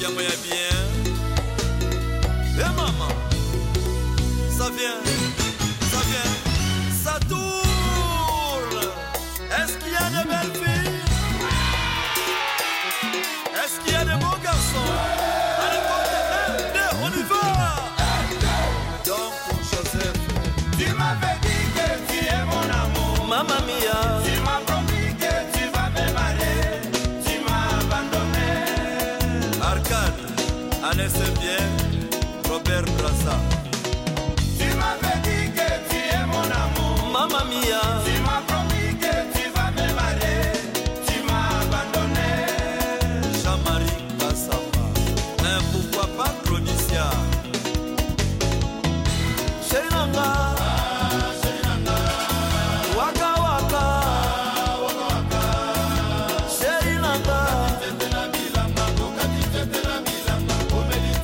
musique yango ya bien e eh, mama ça vient ça vient ça tourne est-ce qu'il y a de belles filles est-ce qu'il y a de beaux garçons Allez, porte, un, deux, on y va Donc pour Joseph Tu m'avais dit que tu es mon amour Mamma mia Anne Sebien, Robert Brassa.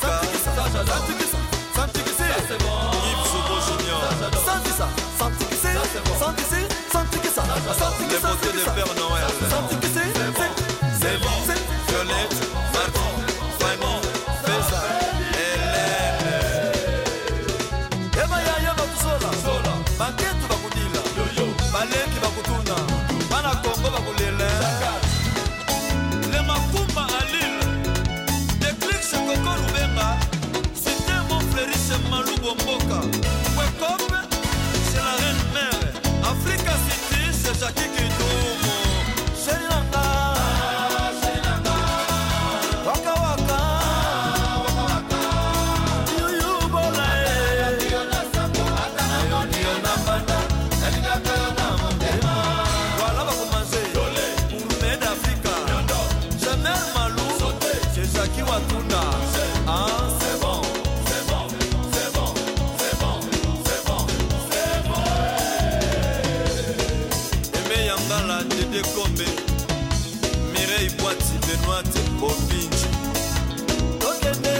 pas you to the building. ekombe mirei bwati benoite bobinji tokende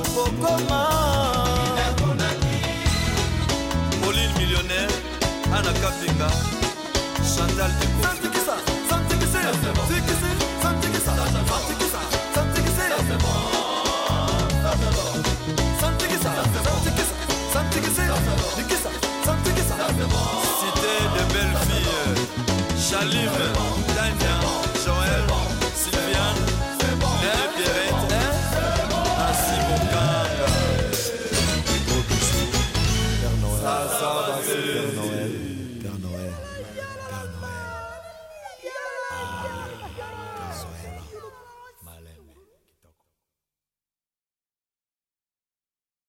okokoma pauline millionnaire ana kapinga chantal dekoikisa I live.